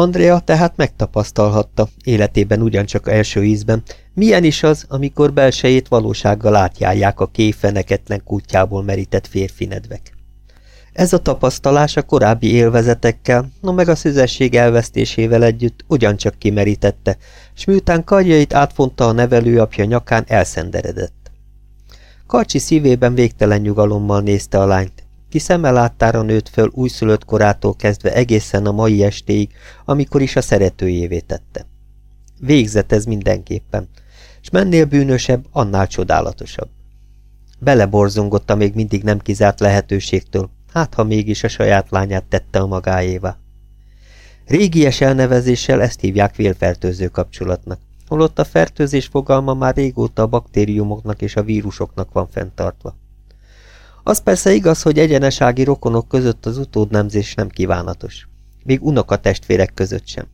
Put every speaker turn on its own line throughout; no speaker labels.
Andrea tehát megtapasztalhatta, életében ugyancsak első ízben, milyen is az, amikor belsejét valósággal átjárják a kéfeneketlen kutyából merített férfi nedvek. Ez a tapasztalás a korábbi élvezetekkel, no meg a szüzesség elvesztésével együtt ugyancsak kimerítette, s miután karjait átfonta a nevelőapja nyakán, elszenderedett. Karcsi szívében végtelen nyugalommal nézte a lányt, ki szeme láttára nőtt föl újszülött korától kezdve egészen a mai estéig, amikor is a szeretőjévé tette. Végzett ez mindenképpen, s mennél bűnösebb, annál csodálatosabb. Beleborzongott még mindig nem kizárt lehetőségtől, hát ha mégis a saját lányát tette a magáévá. Régies elnevezéssel ezt hívják vélfertőző kapcsolatnak, holott a fertőzés fogalma már régóta a baktériumoknak és a vírusoknak van fenntartva. Az persze igaz, hogy egyenesági rokonok között az utódnemzés nem kívánatos. Még unokatestvérek között sem.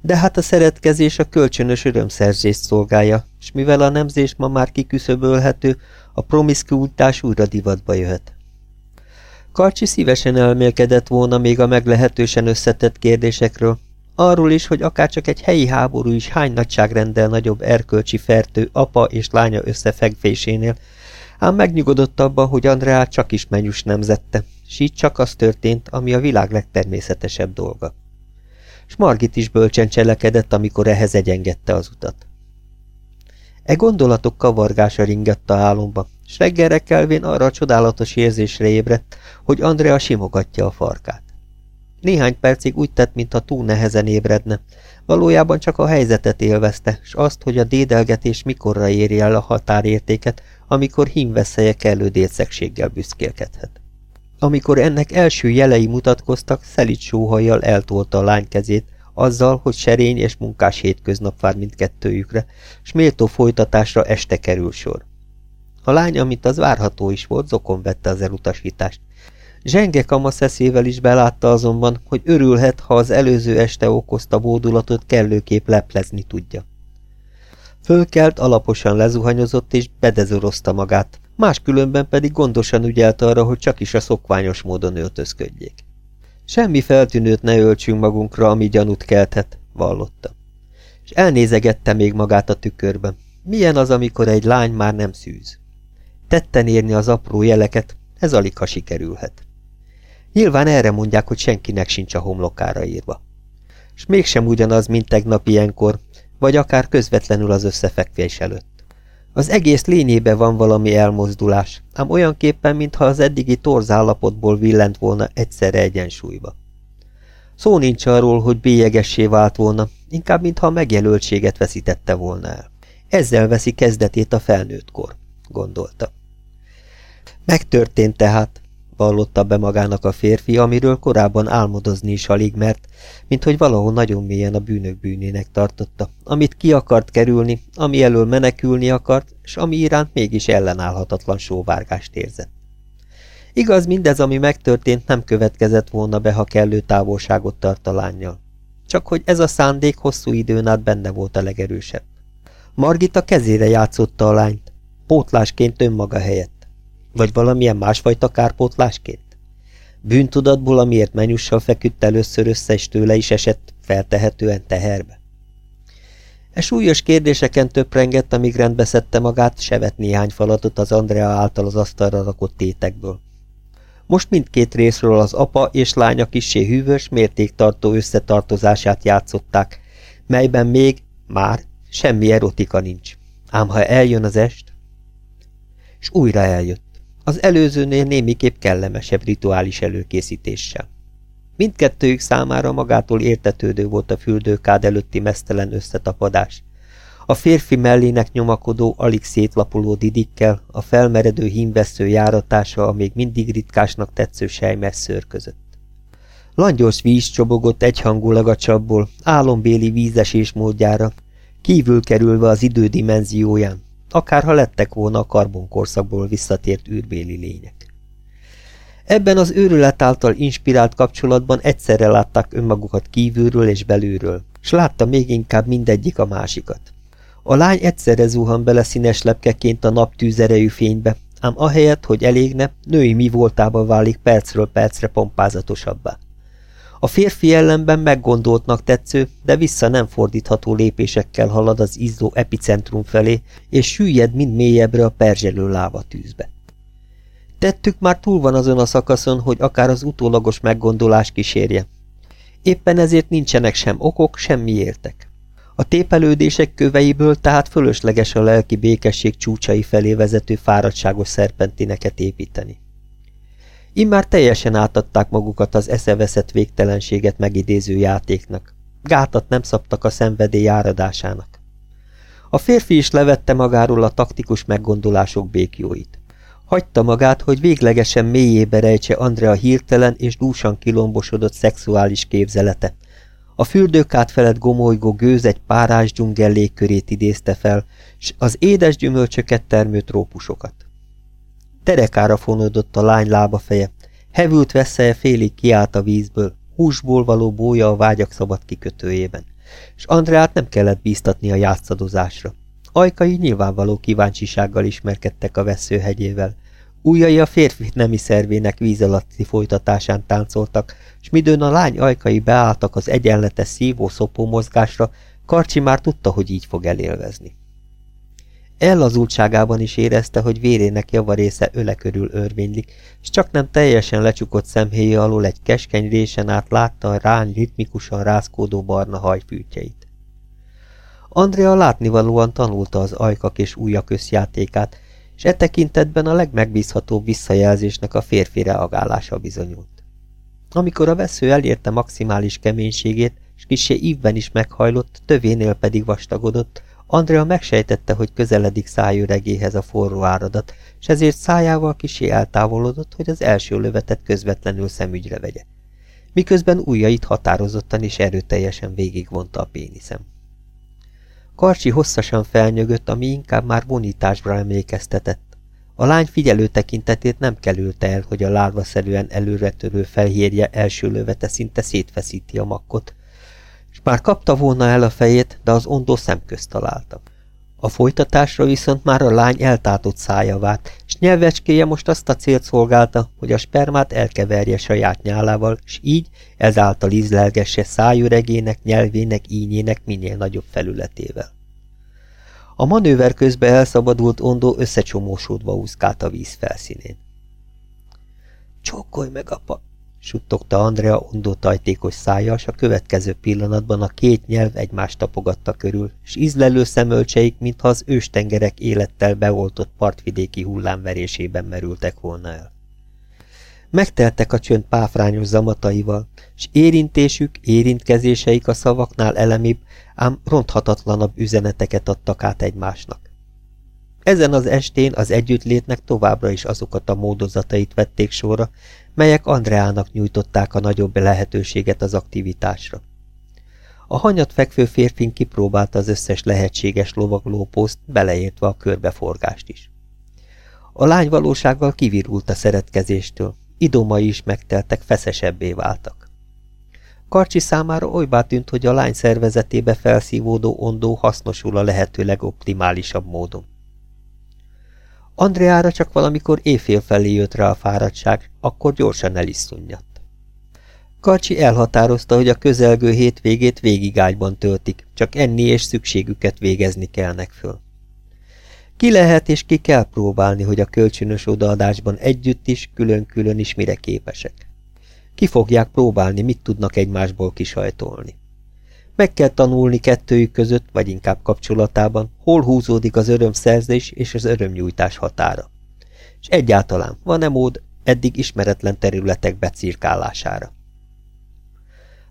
De hát a szeretkezés a kölcsönös örömszerzést szolgálja, és mivel a nemzés ma már kiküszöbölhető, a promiszkuitás újra divatba jöhet. Karcsi szívesen elmélkedett volna még a meglehetősen összetett kérdésekről, arról is, hogy akárcsak egy helyi háború is hány nagyságrendel nagyobb erkölcsi fertő apa és lánya összefegvésénél, ám megnyugodott abban, hogy Andreát csak is menyus nemzette, s így csak az történt, ami a világ legtermészetesebb dolga. S Margit is bölcsen cselekedett, amikor ehhez egyengedte az utat. E gondolatok kavargása ringett a álomba, s reggelre kelvén arra a csodálatos érzésre ébredt, hogy Andrea simogatja a farkát. Néhány percig úgy tett, mintha túl nehezen ébredne, valójában csak a helyzetet élvezte, s azt, hogy a dédelgetés mikorra éri el a határértéket, amikor hímveszelye kellő délszegséggel büszkélkedhet. Amikor ennek első jelei mutatkoztak, szelit sóhajjal eltolta a lány kezét, azzal, hogy serény és munkás hétköznap vár mindkettőjükre, s méltó folytatásra este kerül sor. A lány, amit az várható is volt, zokon vette az elutasítást. Zsenge kamaszeszével is belátta azonban, hogy örülhet, ha az előző este okozta bódulatot kellőképp leplezni tudja. Fölkelt, alaposan lezuhanyozott és bedezorozta magát, máskülönben pedig gondosan ügyelt arra, hogy csak is a szokványos módon öltözködjék. Semmi feltűnőt ne öltsünk magunkra, ami gyanút kelthet, vallotta. És elnézegette még magát a tükörben. Milyen az, amikor egy lány már nem szűz? Tetten érni az apró jeleket, ez alig ha sikerülhet. Nyilván erre mondják, hogy senkinek sincs a homlokára írva. És mégsem ugyanaz, mint tegnap ilyenkor, vagy akár közvetlenül az összefekvés előtt. Az egész lényébe van valami elmozdulás, ám olyanképpen, mintha az eddigi torzállapotból villent volna egyszerre egyensúlyba. Szó nincs arról, hogy bélyegessé vált volna, inkább mintha a megjelöltséget veszítette volna el. Ezzel veszi kezdetét a felnőttkor, gondolta. Megtörtént tehát, vallotta be magának a férfi, amiről korábban álmodozni is alig mert, mint hogy valahol nagyon mélyen a bűnök bűnének tartotta, amit ki akart kerülni, ami elől menekülni akart, és ami iránt mégis ellenállhatatlan sóvárgást érzett. Igaz, mindez, ami megtörtént, nem következett volna be, ha kellő távolságot tart a lányjal. Csak hogy ez a szándék hosszú időn át benne volt a legerősebb. Margita kezére játszotta a lányt, pótlásként önmaga helyett. Vagy valamilyen másfajta kárpótlásként? Bűntudatból, amiért menyussal feküdt először össze, és tőle is esett feltehetően teherbe. E súlyos kérdéseken töprengett, amíg rendbe szedte magát, sevet néhány falatot az Andrea által az asztalra rakott tétekből. Most mindkét részről az apa és lánya kissé hűvös, mértéktartó összetartozását játszották, melyben még, már, semmi erotika nincs. Ám ha eljön az est, és újra eljött. Az előzőnél némiképp kellemesebb rituális előkészítéssel. Mindkettőjük számára magától értetődő volt a fürdőkád előtti mesztelen összetapadás. A férfi mellének nyomakodó, alig szétlapuló didikkel, a felmeredő hímvesző járatása a még mindig ritkásnak tetsző sejmes szőr között. Langyos víz csobogott egyhangulag a csapból, álombéli vízesés módjára, kívül kerülve az idő akárha lettek volna a karbonkorszakból visszatért űrbéli lények. Ebben az őrület által inspirált kapcsolatban egyszerre látták önmagukat kívülről és belülről, s látta még inkább mindegyik a másikat. A lány egyszerre zuhan bele színes lepkeként a nap tűzerejű fénybe, ám ahelyett, hogy elégne, női mi voltába válik percről percre pompázatosabbá. A férfi ellenben meggondoltnak tetsző, de vissza nem fordítható lépésekkel halad az izzó epicentrum felé, és süllyed mind mélyebbre a perzselő lávatűzbe. Tettük már túl van azon a szakaszon, hogy akár az utólagos meggondolás kísérje. Éppen ezért nincsenek sem okok, sem miértek. A tépelődések köveiből tehát fölösleges a lelki békesség csúcsai felé vezető fáradtságos szerpentineket építeni. Immár teljesen átadták magukat az eszeveszett végtelenséget megidéző játéknak. Gátat nem szabtak a szenvedély áradásának. A férfi is levette magáról a taktikus meggondolások békjóit. Hagyta magát, hogy véglegesen mélyébe rejtse Andrea hirtelen és dúsan kilombosodott szexuális képzelete. A fürdőkát felett gomolygó gőz egy párás dzsungel légkörét idézte fel, s az édes gyümölcsöket termő trópusokat. Terekára fonódott a lány lába feje, hevült veszélye félig kiállt a vízből, húsból való bója a vágyak szabad kikötőjében, és Andreát nem kellett bíztatni a játszadozásra. Ajkai nyilvánvaló kíváncsisággal ismerkedtek a veszőhegyével, Újjai a férfi nemi szervének víz alatti folytatásán táncoltak, s midőn a lány ajkai beálltak az egyenletes szívó-szopó mozgásra, Karcsi már tudta, hogy így fog elélvezni. Ellazultságában is érezte, hogy vérének javarésze öle körül örvénylik, és csak nem teljesen lecsukott szemhéja alól egy keskeny résen át látta a rány ritmikusan rázkódó barna hajfűtjeit. Andrea látnivalóan tanulta az ajkak és ujjak összjátékát, és e tekintetben a legmegbízhatóbb visszajelzésnek a férfi reagálása bizonyult. Amikor a vesző elérte maximális keménységét, és kisé ívben is meghajlott, tövénél pedig vastagodott, Andrea megsejtette, hogy közeledik szájüregéhez a forró áradat, és ezért szájával kisé eltávolodott, hogy az első lövetet közvetlenül szemügyre vegye. Miközben ujjait határozottan és erőteljesen végigvonta a péniszem. Karcsi hosszasan felnyögött, ami inkább már vonításra emlékeztetett. A lány figyelő tekintetét nem kerülte el, hogy a lárvaszerűen előretörő felhérje első lövete szinte szétfeszíti a makkot, és már kapta volna el a fejét, de az ondó szemközt találta. A folytatásra viszont már a lány eltátott szája várt, és nyelvecskéje most azt a célt szolgálta, hogy a spermát elkeverje saját nyálával, és így ezáltal ízlelgesse szájüregének, nyelvének, ínyének minél nagyobb felületével. A manőver közben elszabadult ondó összecsomósódva úszkált a víz felszínén. Csókolj meg, apa! Suttogta Andrea ondó tajtékos szája, s a következő pillanatban a két nyelv egymást tapogatta körül, s ízlelő szemölcseik, mintha az őstengerek élettel beoltott partvidéki hullámverésében merültek volna el. Megteltek a csönd páfrányos zamataival, s érintésük, érintkezéseik a szavaknál elemibb, ám ronthatatlanabb üzeneteket adtak át egymásnak. Ezen az estén az együttlétnek továbbra is azokat a módozatait vették sorra, melyek Andreának nyújtották a nagyobb lehetőséget az aktivitásra. A hanyat fekvő férfin kipróbálta az összes lehetséges lovaglópószt, beleértve a körbeforgást is. A lány valósággal kivirult a szeretkezéstől, idomai is megteltek, feszesebbé váltak. Karcsi számára olybá tűnt, hogy a lány szervezetébe felszívódó ondó hasznosul a lehető legoptimálisabb módon. Andreára csak valamikor éjfél felé jött rá a fáradtság, akkor gyorsan el is szunnyadt. Karcsi elhatározta, hogy a közelgő hétvégét végig ágyban töltik, csak enni és szükségüket végezni kellnek föl. Ki lehet és ki kell próbálni, hogy a kölcsönös odaadásban együtt is, külön-külön is mire képesek. Ki fogják próbálni, mit tudnak egymásból kisajtolni. Meg kell tanulni kettőjük között, vagy inkább kapcsolatában, hol húzódik az örömszerzés és az örömnyújtás határa. És egyáltalán van-e mód eddig ismeretlen területek becirkálására.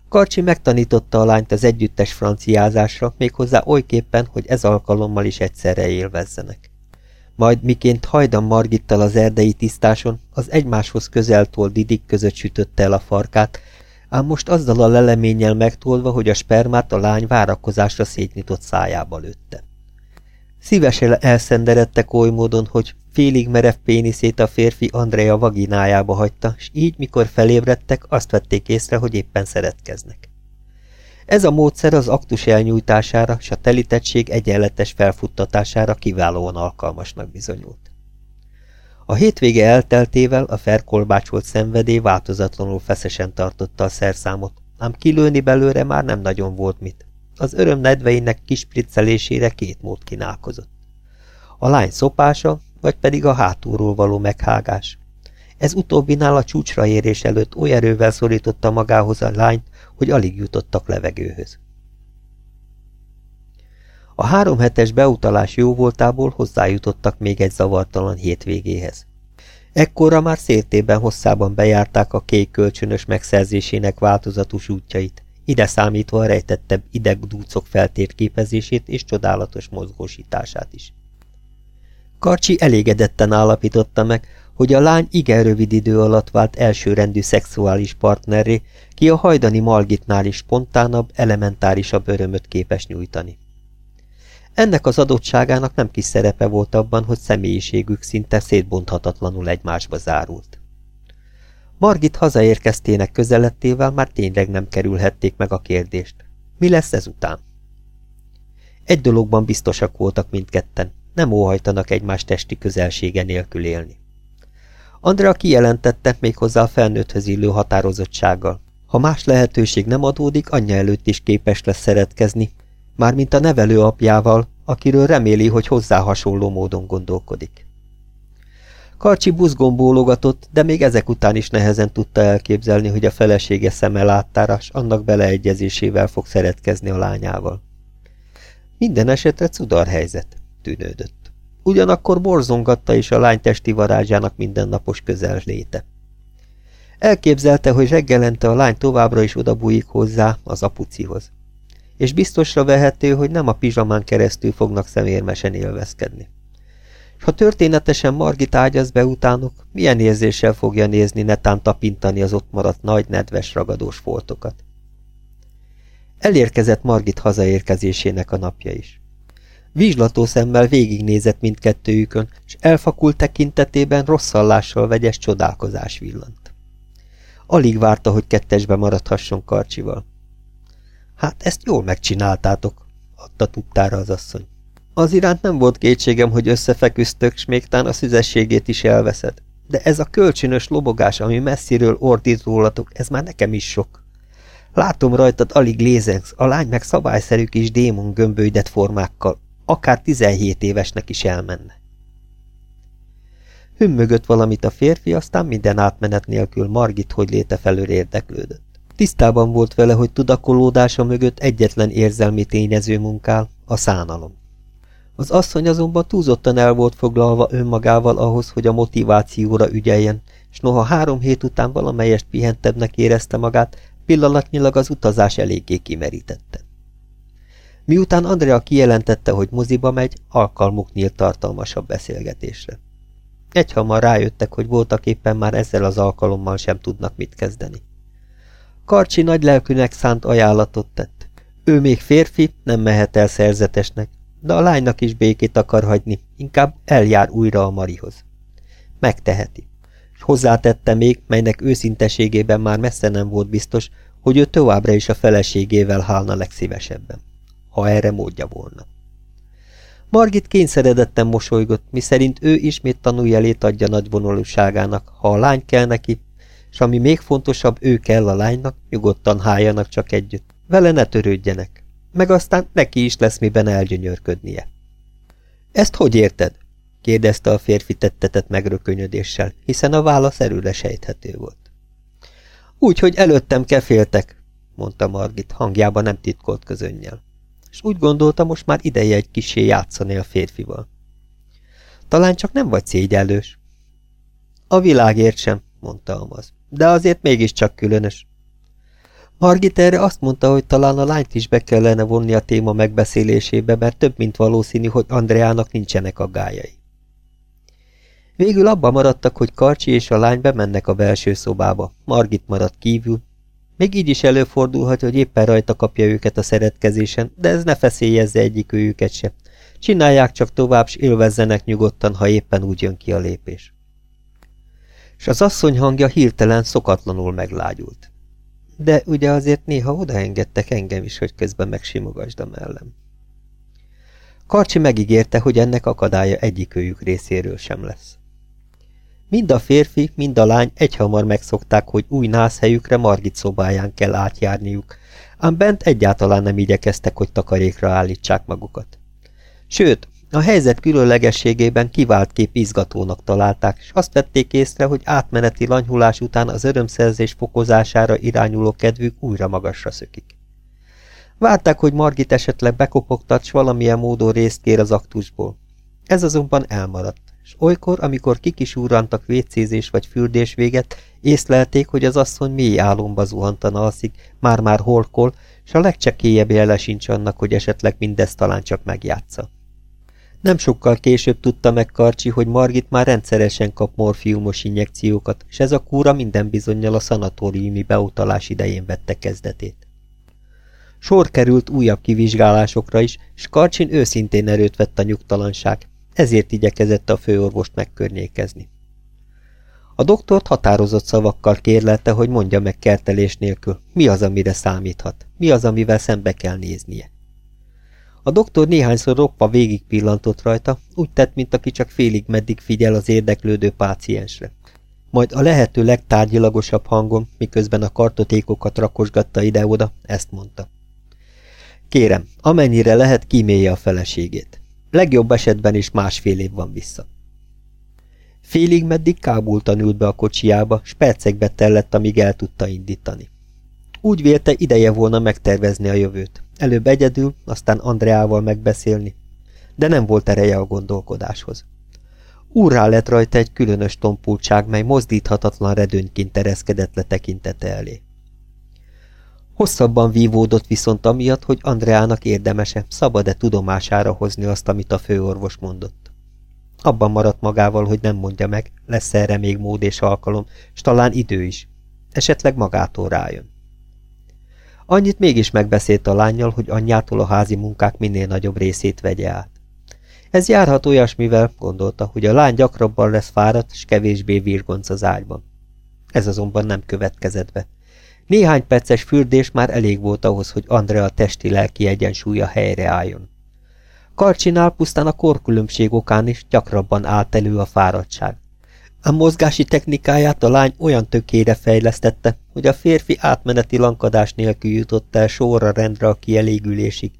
Karcsi megtanította a lányt az együttes franciázásra, méghozzá olyképpen, hogy ez alkalommal is egyszerre élvezzenek. Majd miként hajdan Margittal az erdei tisztáson, az egymáshoz közeltól didik között sütötte el a farkát, ám most azzal a leleménnyel megtolva, hogy a spermát a lány várakozásra szétnyitott szájába lőtte. Szívesen elszenderedtek oly módon, hogy félig merev péniszét a férfi Andrea vaginájába hagyta, s így, mikor felébredtek, azt vették észre, hogy éppen szeretkeznek. Ez a módszer az aktus elnyújtására s a telítettség egyenletes felfuttatására kiválóan alkalmasnak bizonyult. A hétvége elteltével a ferkolbácsolt szenvedély változatlanul feszesen tartotta a szerszámot, ám kilőni belőle már nem nagyon volt mit. Az öröm nedveinek kispriccelésére két mód kínálkozott. A lány szopása, vagy pedig a hátulról való meghágás. Ez utóbbinál a csúcsra érés előtt oly erővel szorította magához a lányt, hogy alig jutottak levegőhöz. A három hetes beutalás jóvoltából hozzájutottak még egy zavartalan hétvégéhez. Ekkorra már szértében hosszában bejárták a kék kölcsönös megszerzésének változatos útjait, ide számítva a rejtettebb idegdúcok feltérképezését és csodálatos mozgósítását is. Karcsi elégedetten állapította meg, hogy a lány igen rövid idő alatt vált elsőrendű szexuális partnerré, ki a hajdani Margitnál is spontánabb, elementárisabb örömöt képes nyújtani. Ennek az adottságának nem kis szerepe volt abban, hogy személyiségük szinte szétbonthatatlanul egymásba zárult. Margit hazaérkeztének közelettével már tényleg nem kerülhették meg a kérdést. Mi lesz ezután? Egy dologban biztosak voltak mindketten, nem óhajtanak egymás testi közelsége nélkül élni. Andrea kijelentette méghozzá a felnőtthöz illő határozottsággal. Ha más lehetőség nem adódik, anyja előtt is képes lesz szeretkezni, mármint a nevelő apjával, akiről reméli, hogy hozzá hasonló módon gondolkodik. Karcsi buzgón bólogatott, de még ezek után is nehezen tudta elképzelni, hogy a felesége szeme láttára, annak beleegyezésével fog szeretkezni a lányával. Minden esetre cudar helyzet, tűnődött. Ugyanakkor borzongatta is a lány testi varázsának mindennapos közel léte. Elképzelte, hogy reggelente a lány továbbra is odabújik hozzá az apucihoz és biztosra vehető, hogy nem a pizsamán keresztül fognak szemérmesen élvezkedni. És ha történetesen Margit ágyaz be utánuk, milyen érzéssel fogja nézni netán tapintani az ott maradt nagy, nedves, ragadós foltokat. Elérkezett Margit hazaérkezésének a napja is. Vizslató szemmel végignézett mindkettőjükön, és elfakult tekintetében rosszallással vegyes csodálkozás villant. Alig várta, hogy kettesbe maradhasson Karcsival. Hát ezt jól megcsináltátok, adta tudtára az asszony. Az iránt nem volt kétségem, hogy összefeküztök, s még tán a szüzességét is elveszed. De ez a kölcsönös lobogás, ami messziről ordít rólatok, ez már nekem is sok. Látom rajtad alig lézengsz, a lány meg szabályszerű kis démon gömbölydett formákkal, akár 17 évesnek is elmenne. Hümmögött valamit a férfi, aztán minden átmenet nélkül Margit hogy léte felől érdeklődött. Tisztában volt vele, hogy tudakolódása mögött egyetlen érzelmi tényező munkál, a szánalom. Az asszony azonban túlzottan el volt foglalva önmagával ahhoz, hogy a motivációra ügyeljen, és noha három hét után valamelyest pihentebbnek érezte magát, pillanatnyilag az utazás eléggé kimerítette. Miután Andrea kijelentette, hogy moziba megy, alkalmuk nyílt tartalmasabb beszélgetésre. Egyhamar rájöttek, hogy voltak éppen már ezzel az alkalommal sem tudnak mit kezdeni. Karcsi nagy lelkűnek szánt ajánlatot tett. Ő még férfi, nem mehet el szerzetesnek, de a lánynak is békét akar hagyni, inkább eljár újra a Marihoz. Megteheti. És hozzátette még, melynek őszinteségében már messze nem volt biztos, hogy ő továbbra is a feleségével hálna legszívesebben, ha erre módja volna. Margit kényszeredetten mosolygott, miszerint ő ismét tanújelét adja nagyvonalúságának, ha a lány kell neki, és ami még fontosabb, ő kell a lánynak, nyugodtan háljanak csak együtt. Vele ne törődjenek, meg aztán neki is lesz miben elgyönyörködnie. Ezt hogy érted? kérdezte a férfi tettetett megrökönyödéssel, hiszen a válasz erőre sejthető volt. Úgy, hogy előttem keféltek, mondta Margit, hangjában nem titkolt közönnyel. És úgy gondolta, most már ideje egy kisé játszani a férfival. Talán csak nem vagy szégyellős. A világért sem, mondta Amaz de azért mégiscsak különös. Margit erre azt mondta, hogy talán a lányt is be kellene vonni a téma megbeszélésébe, mert több mint valószínű, hogy Andreának nincsenek aggájai. Végül abba maradtak, hogy Karcsi és a lány bemennek a belső szobába, Margit maradt kívül. Még így is előfordulhat, hogy éppen rajta kapja őket a szeretkezésen, de ez ne feszélyezze egyik őket se. Csinálják csak tovább, s élvezzenek nyugodtan, ha éppen úgy jön ki a lépés és az asszony hangja hirtelen szokatlanul meglágyult. De ugye azért néha odaengedtek engem is, hogy közben megsimogasd a mellem. Karcsi megígérte, hogy ennek akadálya egyikőjük részéről sem lesz. Mind a férfi, mind a lány egyhamar megszokták, hogy új nászhelyükre Margit szobáján kell átjárniuk, ám bent egyáltalán nem igyekeztek, hogy takarékra állítsák magukat. Sőt, a helyzet különlegességében kivált kép izgatónak találták, és azt vették észre, hogy átmeneti lanyhulás után az örömszerzés fokozására irányuló kedvük újra magasra szökik. Várták, hogy Margit esetleg bekopogtat, valamilyen módon részt kér az aktusból. Ez azonban elmaradt, és olykor, amikor kikisúrantak vécézés vagy fürdés véget, észlelték, hogy az asszony mély álomba zuhantan alszik, már-már holkol, s a legcsekélyebb jele sincs annak, hogy esetleg mindezt talán csak megjátsza. Nem sokkal később tudta meg Karcsi, hogy Margit már rendszeresen kap morfiumos injekciókat, és ez a kúra minden bizonyal a szanatóriumi beutalás idején vette kezdetét. Sor került újabb kivizsgálásokra is, és Karcsin őszintén erőt vett a nyugtalanság, ezért igyekezett a főorvost megkörnyékezni. A doktort határozott szavakkal kérlelte, hogy mondja meg kertelés nélkül, mi az, amire számíthat, mi az, amivel szembe kell néznie. A doktor néhányszor roppa végig pillantott rajta, úgy tett, mint aki csak félig meddig figyel az érdeklődő páciensre. Majd a lehető legtárgyilagosabb hangon, miközben a kartotékokat rakosgatta ide-oda, ezt mondta. Kérem, amennyire lehet, kímélje a feleségét. Legjobb esetben is másfél év van vissza. Félig meddig kábultan ült be a kocsiába, s percekbe tellett, amíg el tudta indítani. Úgy vélte, ideje volna megtervezni a jövőt. Előbb egyedül, aztán Andreával megbeszélni. De nem volt ereje a gondolkodáshoz. Úrrá lett rajta egy különös tompultság, mely mozdíthatatlan redőnyként tereszkedett le tekintete elé. Hosszabban vívódott viszont amiatt, hogy Andreának érdemese, szabad-e tudomására hozni azt, amit a főorvos mondott. Abban maradt magával, hogy nem mondja meg, lesz erre még mód és alkalom, s talán idő is. Esetleg magától rájön. Annyit mégis megbeszélt a lányjal, hogy anyjától a házi munkák minél nagyobb részét vegye át. Ez járhat olyasmivel, gondolta, hogy a lány gyakrabban lesz fáradt, s kevésbé virgonc az ágyban. Ez azonban nem következett be. Néhány perces fürdés már elég volt ahhoz, hogy Andrea testi-lelki egyensúlya helyreálljon. Karcsinál pusztán a korkülönbség okán is gyakrabban állt elő a fáradtság. A mozgási technikáját a lány olyan tökére fejlesztette, hogy a férfi átmeneti lankadás nélkül jutott el sorra rendre a kielégülésig,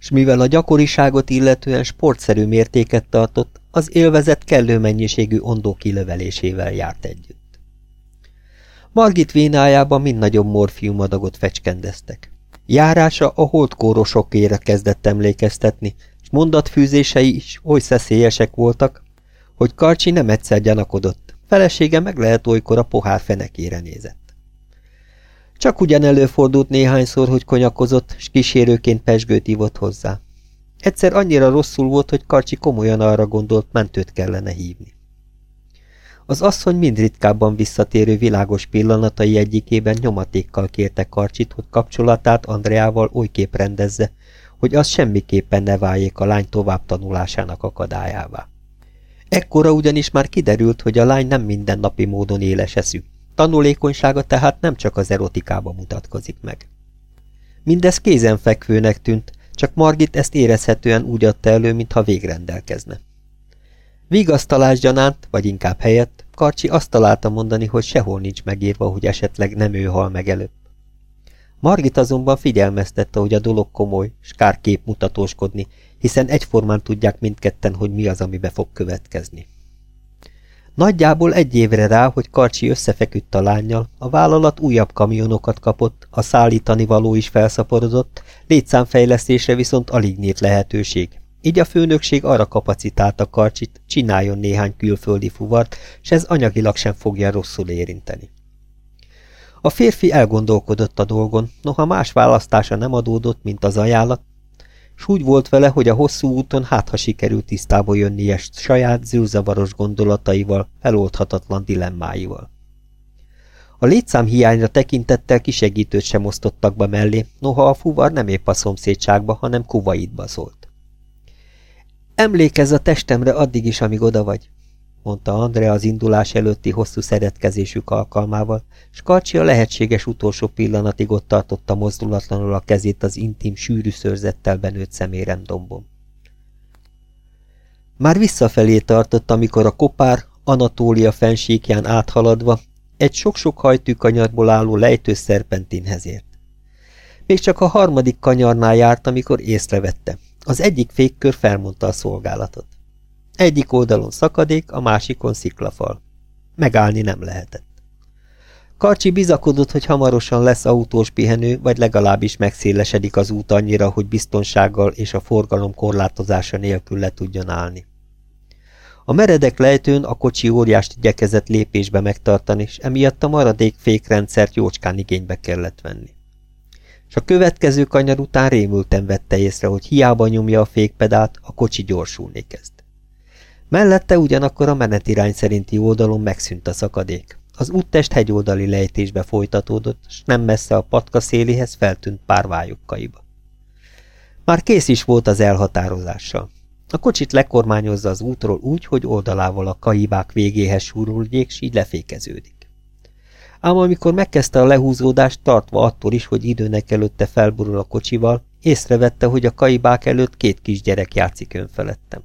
és mivel a gyakoriságot illetően sportszerű mértéket tartott, az élvezet kellő mennyiségű ondó kilövelésével járt együtt. Margit vénájában mind nagyobb morfiumadagot fecskendeztek. Járása a holdkórosokére kezdett emlékeztetni, és mondatfűzései is oly szeszélyesek voltak, hogy Karcsi nem egyszer gyanakodott, felesége meg lehet olykor a pohár fenekére nézett. Csak ugyan előfordult néhányszor, hogy konyakozott, s kísérőként pesgőt ívott hozzá. Egyszer annyira rosszul volt, hogy Karcsi komolyan arra gondolt, mentőt kellene hívni. Az asszony mind ritkábban visszatérő világos pillanatai egyikében nyomatékkal kérte Karcsit, hogy kapcsolatát Andreával olykép rendezze, hogy az semmiképpen ne váljék a lány tovább tanulásának akadályává. Ekkora ugyanis már kiderült, hogy a lány nem mindennapi módon éles eszű. Tanulékonysága tehát nem csak az erotikába mutatkozik meg. Mindez kézenfekvőnek tűnt, csak Margit ezt érezhetően úgy adta elő, mintha végrendelkezne. Vigasztalás gyanánt, vagy inkább helyett, Karcsi azt találta mondani, hogy sehol nincs megírva, hogy esetleg nem ő hal meg előbb. Margit azonban figyelmeztette, hogy a dolog komoly, s kár kép mutatóskodni, hiszen egyformán tudják mindketten, hogy mi az, amibe fog következni. Nagyjából egy évre rá, hogy Karcsi összefeküdt a lányjal, a vállalat újabb kamionokat kapott, a szállítani való is felszaporodott, létszámfejlesztésre viszont alig nyílt lehetőség. Így a főnökség arra kapacitálta Karcsit, csináljon néhány külföldi fuvart, s ez anyagilag sem fogja rosszul érinteni. A férfi elgondolkodott a dolgon, noha más választása nem adódott, mint az ajánlat, s úgy volt vele, hogy a hosszú úton hát ha sikerült tisztába jönnie saját zűrzavaros gondolataival, feloldhatatlan dilemmáival. A létszám hiányra tekintettel kisegítőt sem osztottak be mellé, noha a fuvar nem épp a szomszédságba, hanem kuvaitba szólt. Emlékezz a testemre addig is, amíg oda vagy, mondta Andrea az indulás előtti hosszú szeretkezésük alkalmával, s Karcsi a lehetséges utolsó pillanatig ott tartotta mozdulatlanul a kezét az intim, sűrű szőrzettel benőtt szeméren dombom. Már visszafelé tartott, amikor a kopár, Anatólia fensíkján áthaladva, egy sok-sok hajtű kanyarból álló lejtő szerpentinhez ért. Még csak a harmadik kanyarnál járt, amikor észrevette. Az egyik fékkör felmondta a szolgálatot. Egyik oldalon szakadék, a másikon sziklafal. Megállni nem lehetett. Karcsi bizakodott, hogy hamarosan lesz autós pihenő, vagy legalábbis megszélesedik az út annyira, hogy biztonsággal és a forgalom korlátozása nélkül le tudjon állni. A meredek lejtőn a kocsi óriást igyekezett lépésbe megtartani, és emiatt a maradék fékrendszert jócskán igénybe kellett venni. És a következő kanyar után rémülten vette észre, hogy hiába nyomja a fékpedált, a kocsi gyorsulni kezd. Mellette ugyanakkor a menetirány szerinti oldalon megszűnt a szakadék. Az úttest hegyoldali lejtésbe folytatódott, s nem messze a patka széléhez feltűnt pár vályokkaiba. Már kész is volt az elhatározással. A kocsit lekormányozza az útról úgy, hogy oldalával a kaibák végéhez súruljék, s így lefékeződik. Ám amikor megkezdte a lehúzódást, tartva attól is, hogy időnek előtte felborul a kocsival, észrevette, hogy a kaibák előtt két kisgyerek játszik önfelettem.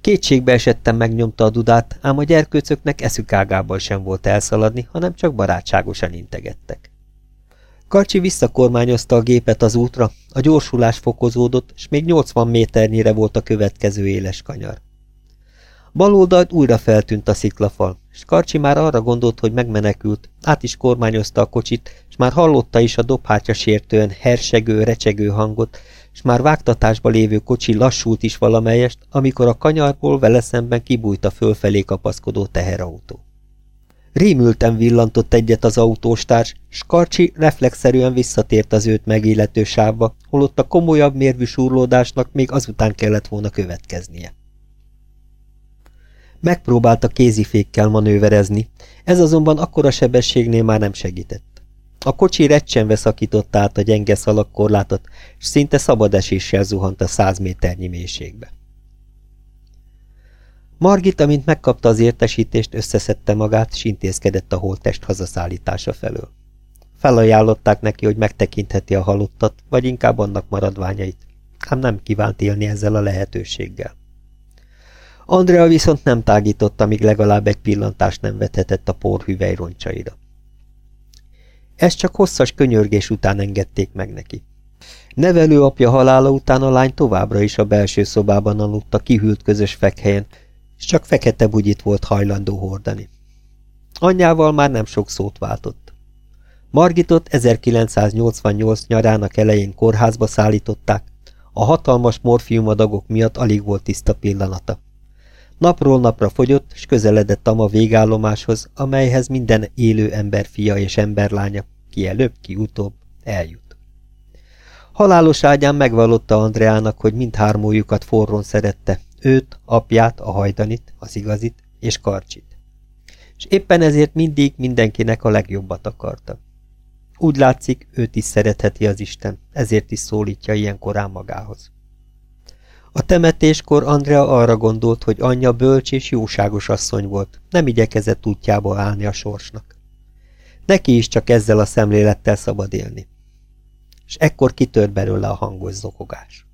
Kétségbe esettem megnyomta a dudát, ám a gyerkőcöknek eszük ágából sem volt elszaladni, hanem csak barátságosan integettek. Karcsi visszakormányozta a gépet az útra, a gyorsulás fokozódott, és még 80 méternyire volt a következő éles kanyar. Bal oldalt újra feltűnt a sziklafal, és Karcsi már arra gondolt, hogy megmenekült, át is kormányozta a kocsit, és már hallotta is a dobhátya sértően hersegő, recsegő hangot, és már vágtatásba lévő kocsi lassult is valamelyest, amikor a kanyarból vele szemben kibújt a fölfelé kapaszkodó teherautó. Rémülten villantott egyet az autóstárs, Karcsi reflexzerűen visszatért az őt megillető sávba, holott a komolyabb mérvű surlódásnak még azután kellett volna következnie. Megpróbálta kézifékkel manőverezni, ez azonban akkora sebességnél már nem segített. A kocsi recsenve szakította át a gyenge szalagkorlátot, és szinte szabad eséssel zuhant a száz méternyi mélységbe. Margit, amint megkapta az értesítést, összeszedte magát, és intézkedett a holttest hazaszállítása felől. Felajánlották neki, hogy megtekintheti a halottat, vagy inkább annak maradványait, ám nem kívánt élni ezzel a lehetőséggel. Andrea viszont nem tágította, míg legalább egy pillantást nem vethetett a porhüvely roncsaira. Ezt csak hosszas könyörgés után engedték meg neki. Nevelőapja halála után a lány továbbra is a belső szobában aludt a kihűlt közös fekhelyen, és csak fekete bugyit volt hajlandó hordani. Anyjával már nem sok szót váltott. Margitot 1988 nyarának elején kórházba szállították, a hatalmas morfiumadagok miatt alig volt tiszta pillanata. Napról napra fogyott, és közeledett Tama végállomáshoz, amelyhez minden élő ember fia és emberlánya, ki előbb, ki utóbb, eljut. Halálos ágyán megvallotta Andreának, hogy mindhármójukat forrón szerette, őt, apját, a hajdanit, az igazit és karcsit. És éppen ezért mindig mindenkinek a legjobbat akarta. Úgy látszik, őt is szeretheti az Isten, ezért is szólítja ilyen korán magához. A temetéskor Andrea arra gondolt, hogy anyja bölcs és jóságos asszony volt, nem igyekezett útjába állni a sorsnak. Neki is csak ezzel a szemlélettel szabad élni. És ekkor kitört belőle a hangos zokogás.